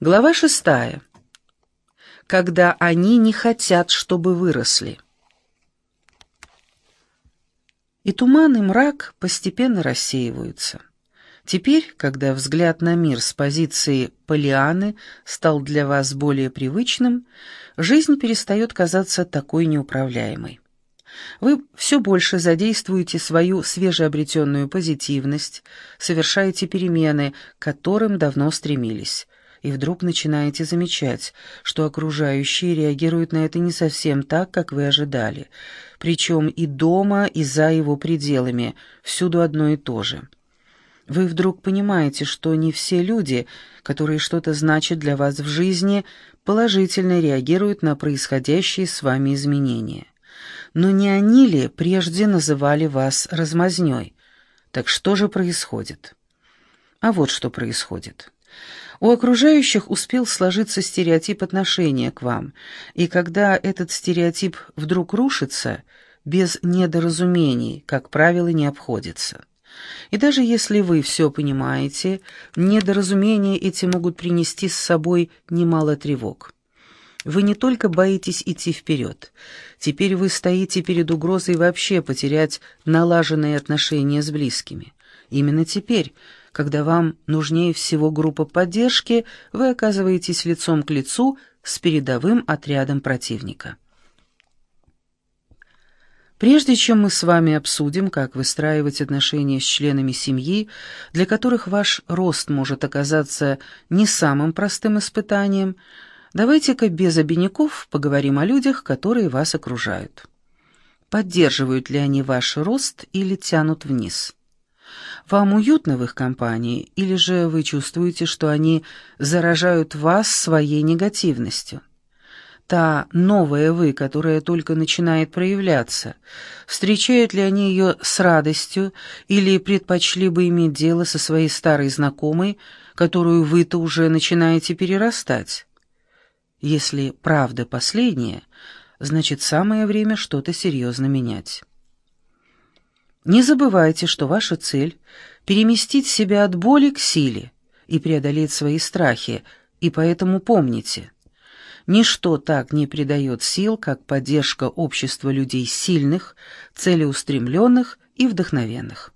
Глава шестая. Когда они не хотят, чтобы выросли. И туман, и мрак постепенно рассеиваются. Теперь, когда взгляд на мир с позиции Полианы стал для вас более привычным, жизнь перестает казаться такой неуправляемой. Вы все больше задействуете свою свежеобретенную позитивность, совершаете перемены, к которым давно стремились, и вдруг начинаете замечать, что окружающие реагируют на это не совсем так, как вы ожидали, причем и дома, и за его пределами, всюду одно и то же. Вы вдруг понимаете, что не все люди, которые что-то значат для вас в жизни, положительно реагируют на происходящие с вами изменения. Но не они ли прежде называли вас размазнёй? Так что же происходит? А вот что происходит. У окружающих успел сложиться стереотип отношения к вам, и когда этот стереотип вдруг рушится, без недоразумений, как правило, не обходится. И даже если вы все понимаете, недоразумения эти могут принести с собой немало тревог. Вы не только боитесь идти вперед, теперь вы стоите перед угрозой вообще потерять налаженные отношения с близкими. Именно теперь, когда вам нужнее всего группа поддержки, вы оказываетесь лицом к лицу с передовым отрядом противника. Прежде чем мы с вами обсудим, как выстраивать отношения с членами семьи, для которых ваш рост может оказаться не самым простым испытанием, давайте-ка без обиняков поговорим о людях, которые вас окружают. Поддерживают ли они ваш рост или тянут вниз? Вам уютно в их компании, или же вы чувствуете, что они заражают вас своей негативностью? Та новая вы, которая только начинает проявляться, встречают ли они ее с радостью или предпочли бы иметь дело со своей старой знакомой, которую вы-то уже начинаете перерастать? Если правда последняя, значит самое время что-то серьезно менять. Не забывайте, что ваша цель — переместить себя от боли к силе и преодолеть свои страхи, и поэтому помните, ничто так не придает сил, как поддержка общества людей сильных, целеустремленных и вдохновенных.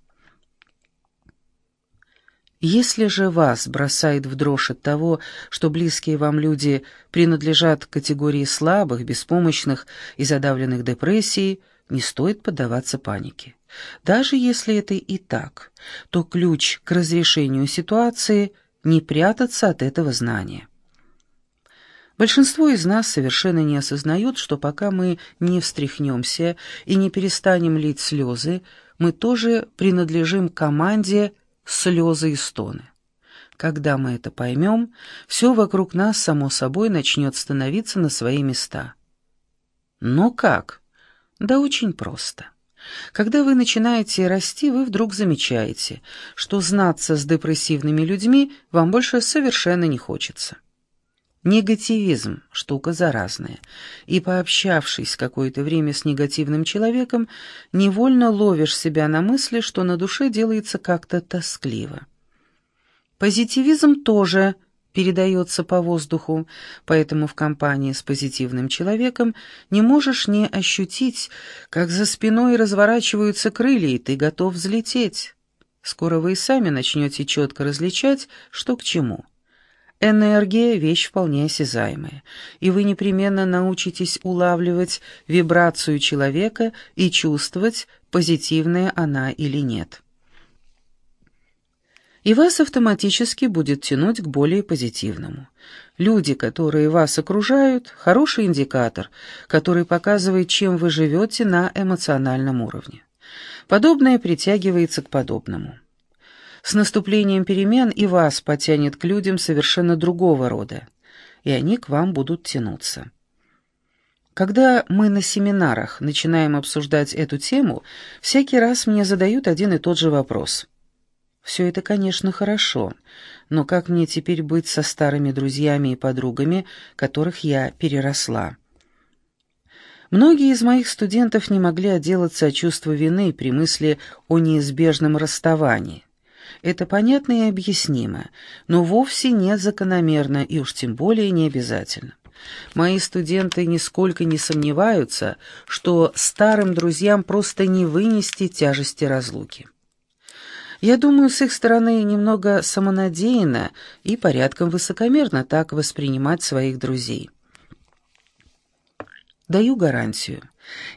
Если же вас бросает в дрожь от того, что близкие вам люди принадлежат к категории слабых, беспомощных и задавленных депрессией, не стоит поддаваться панике. Даже если это и так, то ключ к разрешению ситуации — не прятаться от этого знания. Большинство из нас совершенно не осознают, что пока мы не встряхнемся и не перестанем лить слезы, мы тоже принадлежим команде «слезы и стоны». Когда мы это поймем, все вокруг нас, само собой, начнет становиться на свои места. Но как? Да очень просто. Когда вы начинаете расти, вы вдруг замечаете, что знаться с депрессивными людьми вам больше совершенно не хочется. Негативизм – штука заразная, и, пообщавшись какое-то время с негативным человеком, невольно ловишь себя на мысли, что на душе делается как-то тоскливо. Позитивизм тоже – передается по воздуху, поэтому в компании с позитивным человеком не можешь не ощутить, как за спиной разворачиваются крылья, и ты готов взлететь. Скоро вы и сами начнете четко различать, что к чему. Энергия — вещь вполне осязаемая, и вы непременно научитесь улавливать вибрацию человека и чувствовать, позитивная она или нет и вас автоматически будет тянуть к более позитивному. Люди, которые вас окружают, хороший индикатор, который показывает, чем вы живете на эмоциональном уровне. Подобное притягивается к подобному. С наступлением перемен и вас потянет к людям совершенно другого рода, и они к вам будут тянуться. Когда мы на семинарах начинаем обсуждать эту тему, всякий раз мне задают один и тот же вопрос – все это, конечно, хорошо, но как мне теперь быть со старыми друзьями и подругами, которых я переросла? Многие из моих студентов не могли отделаться от чувства вины при мысли о неизбежном расставании. Это понятно и объяснимо, но вовсе не закономерно и уж тем более не обязательно. Мои студенты нисколько не сомневаются, что старым друзьям просто не вынести тяжести разлуки. Я думаю, с их стороны немного самонадеянно и порядком высокомерно так воспринимать своих друзей. Даю гарантию.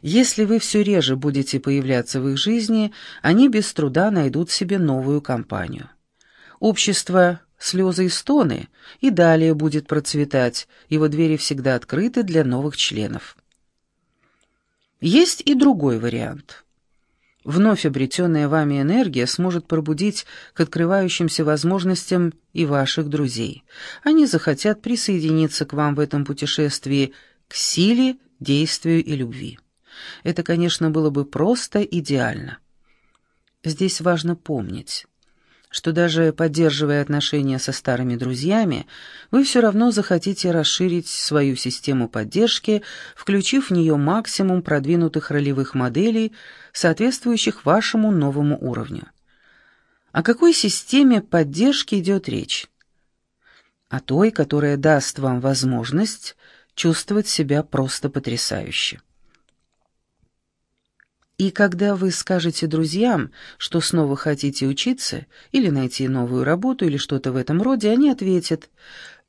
Если вы все реже будете появляться в их жизни, они без труда найдут себе новую компанию. Общество «Слезы и стоны» и далее будет процветать, его двери всегда открыты для новых членов. Есть и другой вариант. Вновь обретенная вами энергия сможет пробудить к открывающимся возможностям и ваших друзей. Они захотят присоединиться к вам в этом путешествии к силе, действию и любви. Это, конечно, было бы просто идеально. Здесь важно помнить, что даже поддерживая отношения со старыми друзьями, вы все равно захотите расширить свою систему поддержки, включив в нее максимум продвинутых ролевых моделей, соответствующих вашему новому уровню. О какой системе поддержки идет речь? О той, которая даст вам возможность чувствовать себя просто потрясающе. И когда вы скажете друзьям, что снова хотите учиться или найти новую работу или что-то в этом роде, они ответят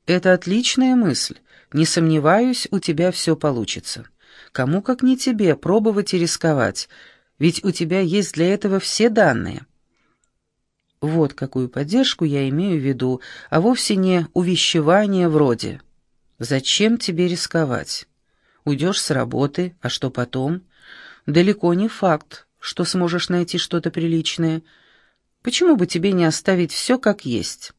«Это отличная мысль. Не сомневаюсь, у тебя все получится. Кому как не тебе пробовать и рисковать, ведь у тебя есть для этого все данные». Вот какую поддержку я имею в виду, а вовсе не увещевание вроде «Зачем тебе рисковать? Уйдешь с работы, а что потом?» Далеко не факт, что сможешь найти что-то приличное. Почему бы тебе не оставить все как есть?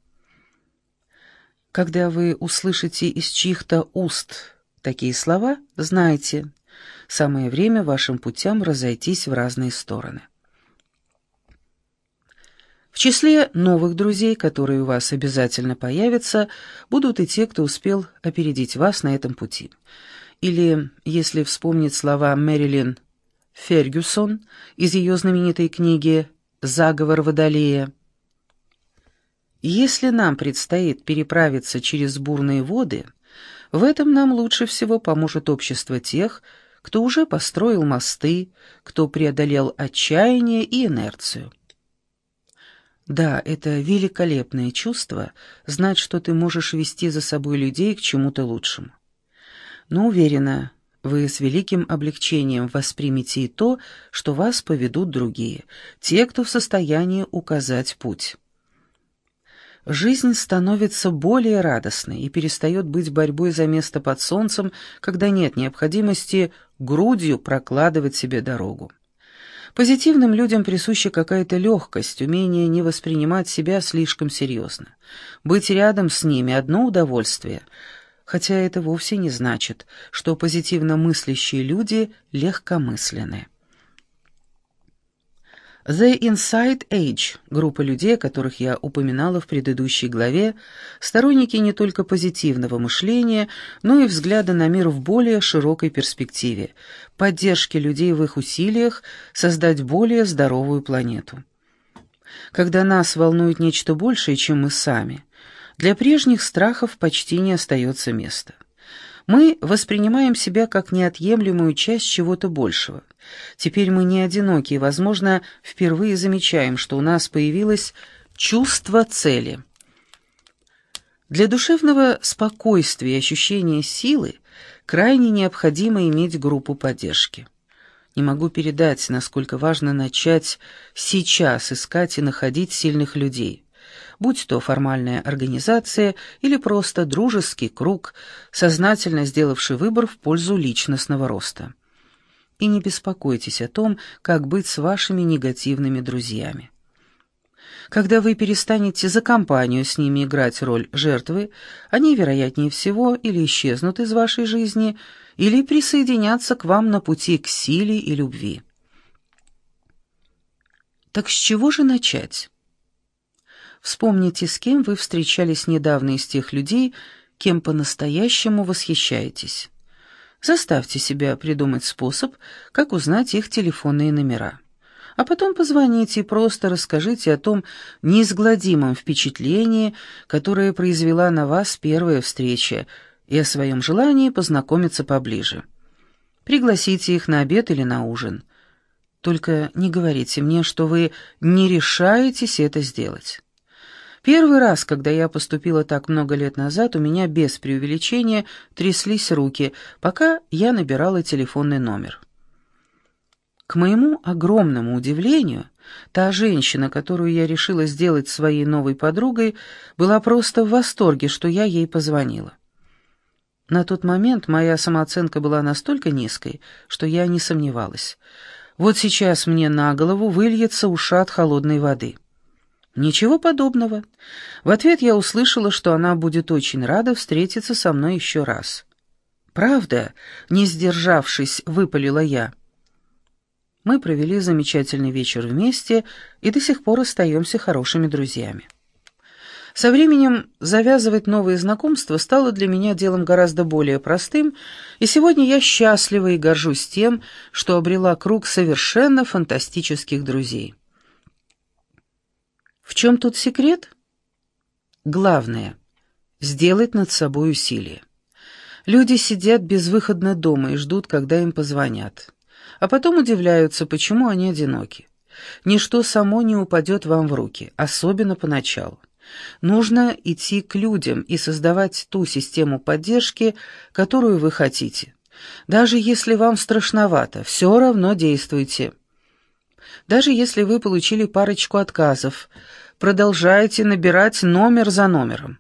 Когда вы услышите из чьих-то уст такие слова, знайте, самое время вашим путям разойтись в разные стороны. В числе новых друзей, которые у вас обязательно появятся, будут и те, кто успел опередить вас на этом пути. Или, если вспомнить слова Мэрилин Фергюсон из ее знаменитой книги «Заговор Водолея». Если нам предстоит переправиться через бурные воды, в этом нам лучше всего поможет общество тех, кто уже построил мосты, кто преодолел отчаяние и инерцию. Да, это великолепное чувство знать, что ты можешь вести за собой людей к чему-то лучшему. Но уверена, вы с великим облегчением воспримете и то, что вас поведут другие, те, кто в состоянии указать путь. Жизнь становится более радостной и перестает быть борьбой за место под солнцем, когда нет необходимости грудью прокладывать себе дорогу. Позитивным людям присуща какая-то легкость, умение не воспринимать себя слишком серьезно. Быть рядом с ними – одно удовольствие – хотя это вовсе не значит, что позитивно мыслящие люди легкомысленны. The Inside Age, группа людей, которых я упоминала в предыдущей главе, сторонники не только позитивного мышления, но и взгляда на мир в более широкой перспективе, поддержки людей в их усилиях создать более здоровую планету. Когда нас волнует нечто большее, чем мы сами – для прежних страхов почти не остается места. Мы воспринимаем себя как неотъемлемую часть чего-то большего. Теперь мы не одиноки и, возможно, впервые замечаем, что у нас появилось чувство цели. Для душевного спокойствия и ощущения силы крайне необходимо иметь группу поддержки. Не могу передать, насколько важно начать сейчас искать и находить сильных людей будь то формальная организация или просто дружеский круг, сознательно сделавший выбор в пользу личностного роста. И не беспокойтесь о том, как быть с вашими негативными друзьями. Когда вы перестанете за компанию с ними играть роль жертвы, они, вероятнее всего, или исчезнут из вашей жизни, или присоединятся к вам на пути к силе и любви. Так с чего же начать? Вспомните, с кем вы встречались недавно из тех людей, кем по-настоящему восхищаетесь. Заставьте себя придумать способ, как узнать их телефонные номера. А потом позвоните и просто расскажите о том неизгладимом впечатлении, которое произвела на вас первая встреча, и о своем желании познакомиться поближе. Пригласите их на обед или на ужин. Только не говорите мне, что вы не решаетесь это сделать. Первый раз, когда я поступила так много лет назад, у меня без преувеличения тряслись руки, пока я набирала телефонный номер. К моему огромному удивлению, та женщина, которую я решила сделать своей новой подругой, была просто в восторге, что я ей позвонила. На тот момент моя самооценка была настолько низкой, что я не сомневалась. Вот сейчас мне на голову выльется ушат холодной воды. Ничего подобного. В ответ я услышала, что она будет очень рада встретиться со мной еще раз. «Правда?» — не сдержавшись, выпалила я. Мы провели замечательный вечер вместе и до сих пор остаемся хорошими друзьями. Со временем завязывать новые знакомства стало для меня делом гораздо более простым, и сегодня я счастлива и горжусь тем, что обрела круг совершенно фантастических друзей. В чем тут секрет? Главное — сделать над собой усилие. Люди сидят безвыходно дома и ждут, когда им позвонят. А потом удивляются, почему они одиноки. Ничто само не упадет вам в руки, особенно поначалу. Нужно идти к людям и создавать ту систему поддержки, которую вы хотите. Даже если вам страшновато, все равно действуйте. Даже если вы получили парочку отказов, продолжайте набирать номер за номером.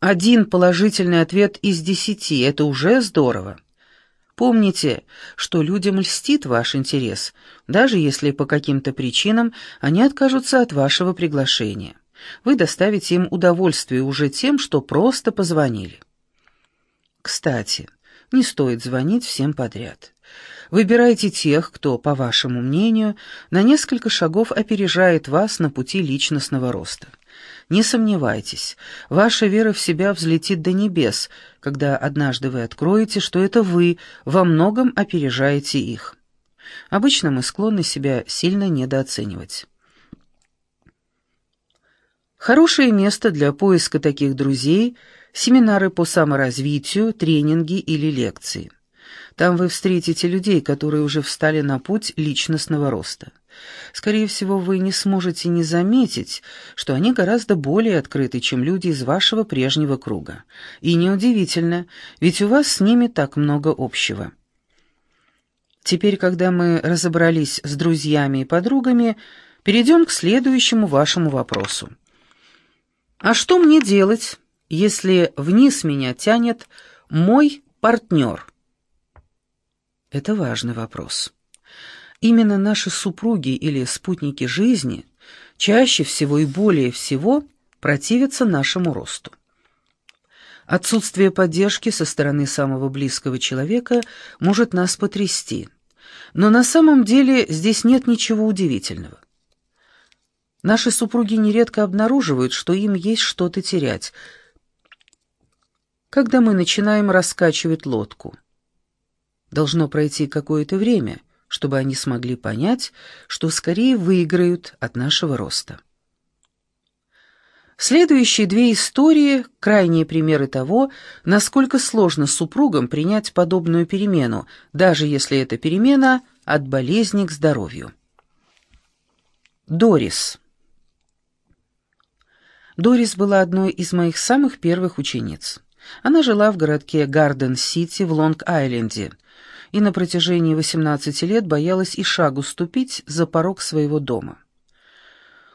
Один положительный ответ из десяти – это уже здорово. Помните, что людям льстит ваш интерес, даже если по каким-то причинам они откажутся от вашего приглашения. Вы доставите им удовольствие уже тем, что просто позвонили. Кстати, не стоит звонить всем подряд. Выбирайте тех, кто, по вашему мнению, на несколько шагов опережает вас на пути личностного роста. Не сомневайтесь, ваша вера в себя взлетит до небес, когда однажды вы откроете, что это вы во многом опережаете их. Обычно мы склонны себя сильно недооценивать. Хорошее место для поиска таких друзей – семинары по саморазвитию, тренинги или лекции. Там вы встретите людей, которые уже встали на путь личностного роста. Скорее всего, вы не сможете не заметить, что они гораздо более открыты, чем люди из вашего прежнего круга. И неудивительно, ведь у вас с ними так много общего. Теперь, когда мы разобрались с друзьями и подругами, перейдем к следующему вашему вопросу. А что мне делать, если вниз меня тянет мой партнер? Это важный вопрос. Именно наши супруги или спутники жизни чаще всего и более всего противятся нашему росту. Отсутствие поддержки со стороны самого близкого человека может нас потрясти, но на самом деле здесь нет ничего удивительного. Наши супруги нередко обнаруживают, что им есть что-то терять, когда мы начинаем раскачивать лодку. Должно пройти какое-то время, чтобы они смогли понять, что скорее выиграют от нашего роста. Следующие две истории – крайние примеры того, насколько сложно супругам принять подобную перемену, даже если эта перемена от болезни к здоровью. Дорис. Дорис была одной из моих самых первых учениц. Она жила в городке Гарден-Сити в Лонг-Айленде и на протяжении 18 лет боялась и шагу ступить за порог своего дома.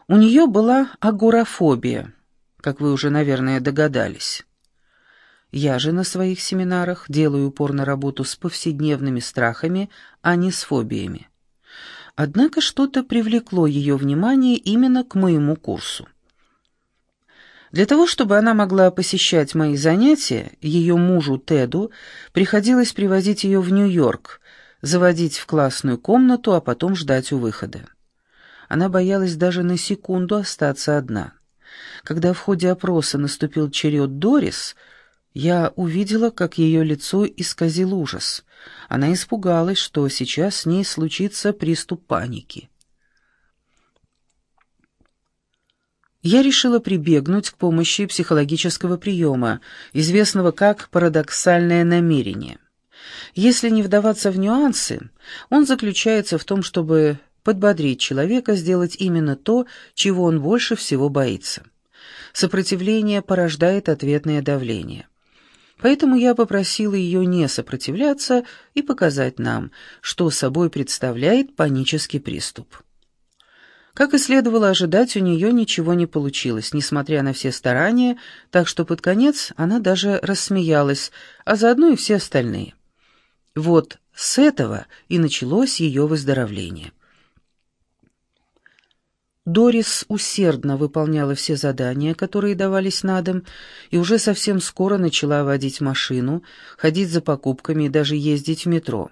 У нее была агорафобия, как вы уже, наверное, догадались. Я же на своих семинарах делаю упор на работу с повседневными страхами, а не с фобиями. Однако что-то привлекло ее внимание именно к моему курсу. Для того, чтобы она могла посещать мои занятия, ее мужу Теду приходилось привозить ее в Нью-Йорк, заводить в классную комнату, а потом ждать у выхода. Она боялась даже на секунду остаться одна. Когда в ходе опроса наступил черед Дорис, я увидела, как ее лицо исказил ужас. Она испугалась, что сейчас с ней случится приступ паники. Я решила прибегнуть к помощи психологического приема, известного как парадоксальное намерение. Если не вдаваться в нюансы, он заключается в том, чтобы подбодрить человека сделать именно то, чего он больше всего боится. Сопротивление порождает ответное давление. Поэтому я попросила ее не сопротивляться и показать нам, что собой представляет панический приступ. Как и следовало ожидать, у нее ничего не получилось, несмотря на все старания, так что под конец она даже рассмеялась, а заодно и все остальные. Вот с этого и началось ее выздоровление. Дорис усердно выполняла все задания, которые давались на дом, и уже совсем скоро начала водить машину, ходить за покупками и даже ездить в метро.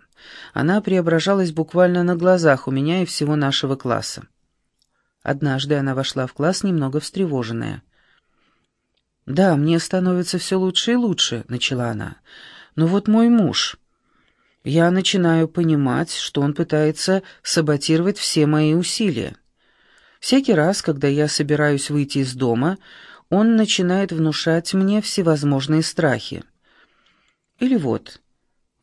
Она преображалась буквально на глазах у меня и всего нашего класса. Однажды она вошла в класс немного встревоженная. «Да, мне становится все лучше и лучше», — начала она. «Но вот мой муж...» Я начинаю понимать, что он пытается саботировать все мои усилия. Всякий раз, когда я собираюсь выйти из дома, он начинает внушать мне всевозможные страхи. Или вот,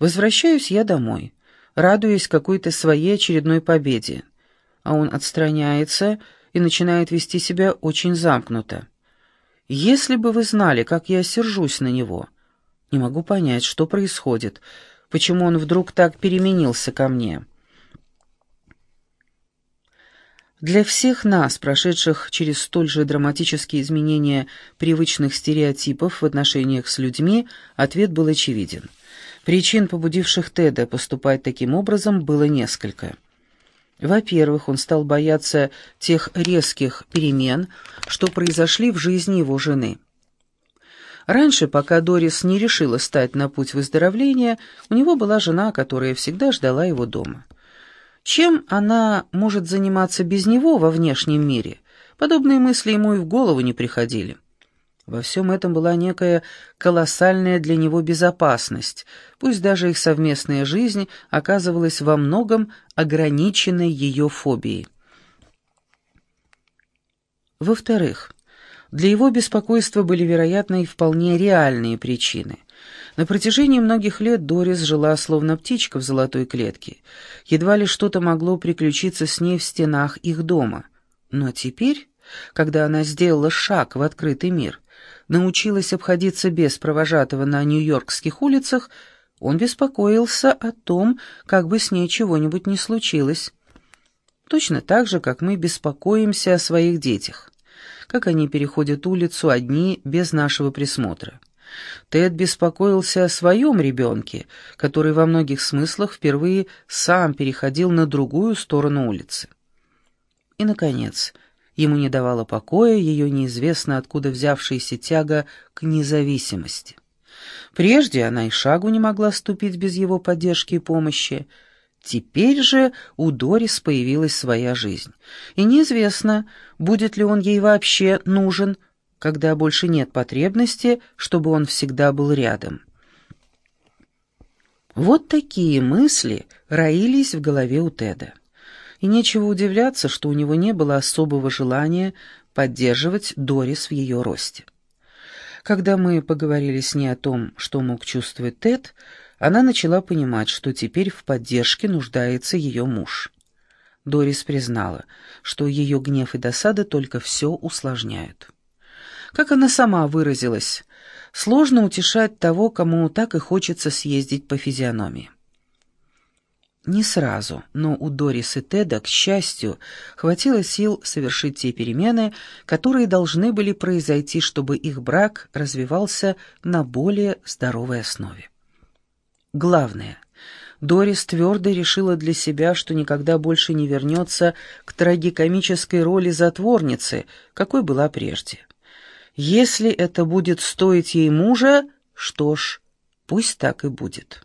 возвращаюсь я домой, радуясь какой-то своей очередной победе, а он отстраняется и начинает вести себя очень замкнуто. Если бы вы знали, как я сержусь на него, не могу понять, что происходит, почему он вдруг так переменился ко мне». Для всех нас, прошедших через столь же драматические изменения привычных стереотипов в отношениях с людьми, ответ был очевиден. Причин, побудивших Теда поступать таким образом, было несколько. Во-первых, он стал бояться тех резких перемен, что произошли в жизни его жены. Раньше, пока Дорис не решила стать на путь выздоровления, у него была жена, которая всегда ждала его дома. Чем она может заниматься без него во внешнем мире? Подобные мысли ему и в голову не приходили. Во всем этом была некая колоссальная для него безопасность, пусть даже их совместная жизнь оказывалась во многом ограниченной ее фобией. Во-вторых, для его беспокойства были, вероятно, и вполне реальные причины – на протяжении многих лет Дорис жила словно птичка в золотой клетке. Едва ли что-то могло приключиться с ней в стенах их дома. Но теперь, когда она сделала шаг в открытый мир, научилась обходиться без провожатого на нью-йоркских улицах, он беспокоился о том, как бы с ней чего-нибудь не случилось. Точно так же, как мы беспокоимся о своих детях, как они переходят улицу одни без нашего присмотра. Тед беспокоился о своем ребенке, который во многих смыслах впервые сам переходил на другую сторону улицы. И, наконец, ему не давала покоя ее неизвестно откуда взявшаяся тяга к независимости. Прежде она и шагу не могла ступить без его поддержки и помощи. Теперь же у Дорис появилась своя жизнь, и неизвестно, будет ли он ей вообще нужен, когда больше нет потребности, чтобы он всегда был рядом. Вот такие мысли роились в голове у Теда. И нечего удивляться, что у него не было особого желания поддерживать Дорис в ее росте. Когда мы поговорили с ней о том, что мог чувствовать Тед, она начала понимать, что теперь в поддержке нуждается ее муж. Дорис признала, что ее гнев и досада только все усложняют. Как она сама выразилась, сложно утешать того, кому так и хочется съездить по физиономии. Не сразу, но у Дорис и Теда, к счастью, хватило сил совершить те перемены, которые должны были произойти, чтобы их брак развивался на более здоровой основе. Главное, Дорис твердо решила для себя, что никогда больше не вернется к трагикомической роли затворницы, какой была прежде. Если это будет стоить ей мужа, что ж, пусть так и будет.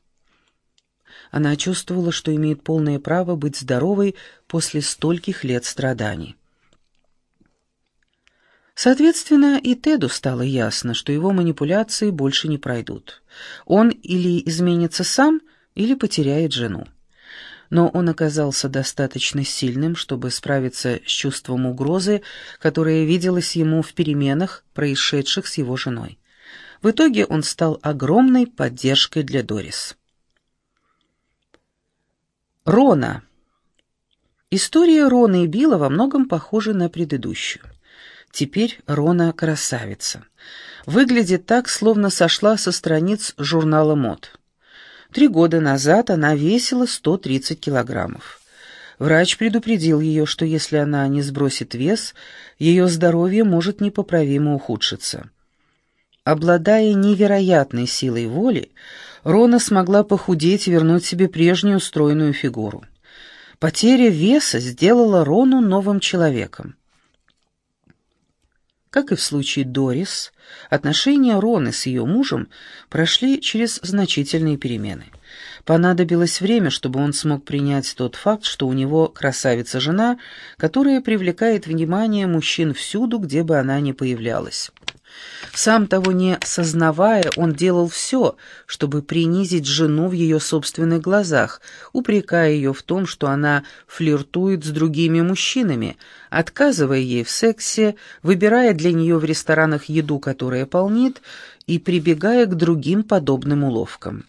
Она чувствовала, что имеет полное право быть здоровой после стольких лет страданий. Соответственно, и Теду стало ясно, что его манипуляции больше не пройдут. Он или изменится сам, или потеряет жену. но он оказался достаточно сильным, чтобы справиться с чувством угрозы, которое виделось ему в переменах, происшедших с его женой. В итоге он стал огромной поддержкой для Дорис. Рона. История Рона и Билла во многом похожа на предыдущую. Теперь Рона красавица. Выглядит так, словно сошла со страниц журнала мод. Три года назад она весила 130 килограммов. Врач предупредил ее, что если она не сбросит вес, ее здоровье может непоправимо ухудшиться. Обладая невероятной силой воли, Рона смогла похудеть и вернуть себе прежнюю стройную фигуру. Потеря веса сделала Рону новым человеком. Как и в случае Дорис, отношения Роны с ее мужем прошли через значительные перемены. Понадобилось время, чтобы он смог принять тот факт, что у него красавица-жена, которая привлекает внимание мужчин всюду, где бы она ни появлялась. Сам того не сознавая, он делал все, чтобы принизить жену в ее собственных глазах, упрекая ее в том, что она флиртует с другими мужчинами, отказывая ей в сексе, выбирая для нее в ресторанах еду, которая полнит, и прибегая к другим подобным уловкам.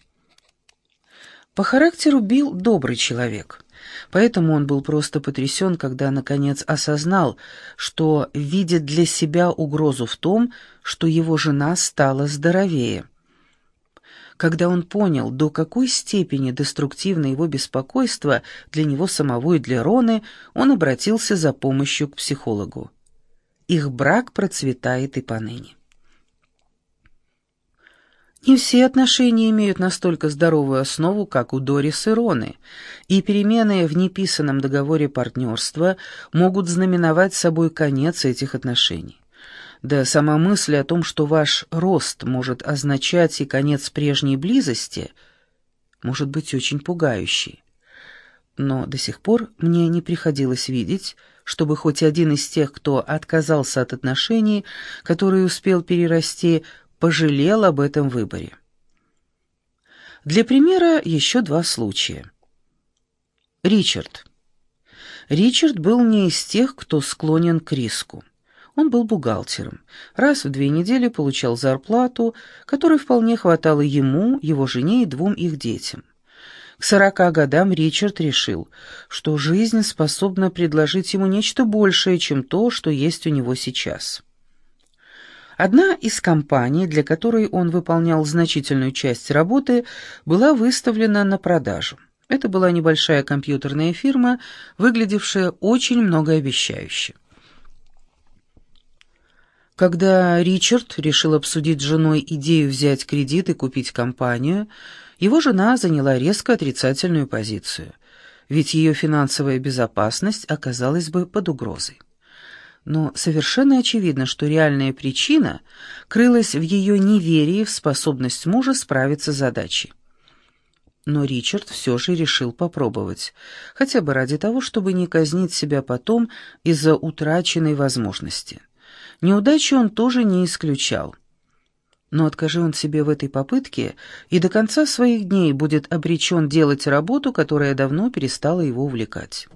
По характеру Билл добрый человек. Поэтому он был просто потрясен, когда наконец осознал, что видит для себя угрозу в том, что его жена стала здоровее. Когда он понял, до какой степени деструктивно его беспокойство для него самого и для Роны, он обратился за помощью к психологу. Их брак процветает и поныне. Не все отношения имеют настолько здоровую основу, как у Дорис и Роны, и перемены в неписанном договоре партнерства могут знаменовать собой конец этих отношений. Да сама мысль о том, что ваш рост может означать и конец прежней близости, может быть очень пугающей. Но до сих пор мне не приходилось видеть, чтобы хоть один из тех, кто отказался от отношений, которые успел перерасти, пожалел об этом выборе. Для примера еще два случая. Ричард. Ричард был не из тех, кто склонен к риску. Он был бухгалтером. Раз в две недели получал зарплату, которой вполне хватало ему, его жене и двум их детям. К сорока годам Ричард решил, что жизнь способна предложить ему нечто большее, чем то, что есть у него сейчас. Одна из компаний, для которой он выполнял значительную часть работы, была выставлена на продажу. Это была небольшая компьютерная фирма, выглядевшая очень многообещающе. Когда Ричард решил обсудить с женой идею взять кредит и купить компанию, его жена заняла резко отрицательную позицию, ведь ее финансовая безопасность оказалась бы под угрозой но совершенно очевидно, что реальная причина крылась в ее неверии в способность мужа справиться с задачей. Но Ричард все же решил попробовать, хотя бы ради того, чтобы не казнить себя потом из-за утраченной возможности. Неудачи он тоже не исключал. Но откажи он себе в этой попытке, и до конца своих дней будет обречен делать работу, которая давно перестала его увлекать.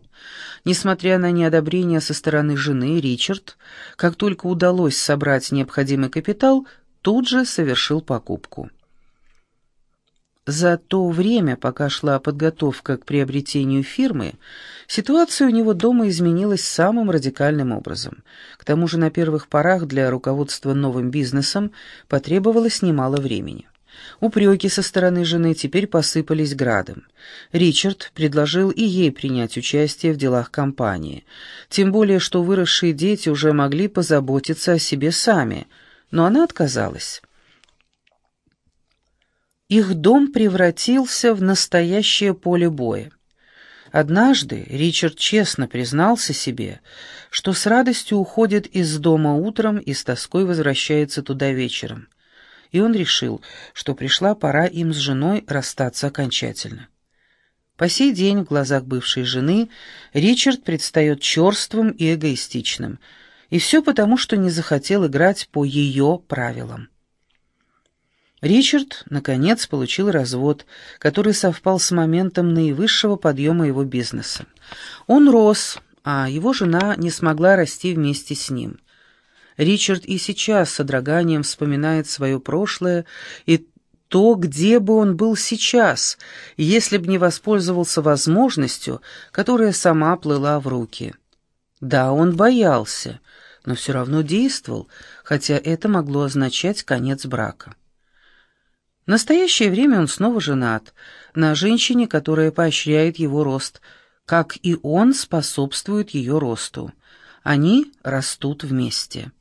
Несмотря на неодобрение со стороны жены, Ричард, как только удалось собрать необходимый капитал, тут же совершил покупку. За то время, пока шла подготовка к приобретению фирмы, ситуация у него дома изменилась самым радикальным образом. К тому же на первых порах для руководства новым бизнесом потребовалось немало времени. Упреки со стороны жены теперь посыпались градом. Ричард предложил и ей принять участие в делах компании, тем более что выросшие дети уже могли позаботиться о себе сами, но она отказалась. Их дом превратился в настоящее поле боя. Однажды Ричард честно признался себе, что с радостью уходит из дома утром и с тоской возвращается туда вечером и он решил, что пришла пора им с женой расстаться окончательно. По сей день в глазах бывшей жены Ричард предстает черствым и эгоистичным, и все потому, что не захотел играть по ее правилам. Ричард, наконец, получил развод, который совпал с моментом наивысшего подъема его бизнеса. Он рос, а его жена не смогла расти вместе с ним. Ричард и сейчас с содроганием вспоминает свое прошлое и то, где бы он был сейчас, если бы не воспользовался возможностью, которая сама плыла в руки. Да, он боялся, но все равно действовал, хотя это могло означать конец брака. В настоящее время он снова женат, на женщине, которая поощряет его рост, как и он способствует ее росту. Они растут вместе.